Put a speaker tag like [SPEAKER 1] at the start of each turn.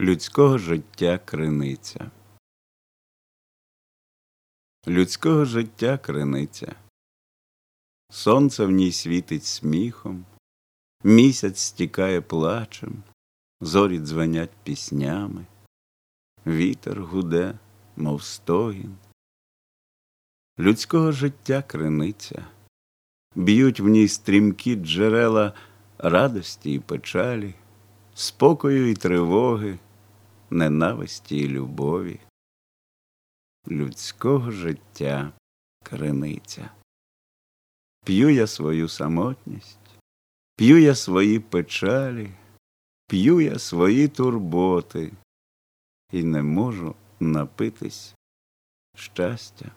[SPEAKER 1] Людського життя криниця. Людського життя криниця. Сонце в ній світить сміхом, місяць стікає плачем, зорі дзвенять піснями, вітер гуде, мов стогін. Людського життя криниця, б'ють в ній стрімкі джерела радості і печалі, спокою і тривоги ненависті й любові, людського життя криниця. П'ю я свою самотність, п'ю я свої печалі, п'ю я свої турботи і не можу напитись щастя.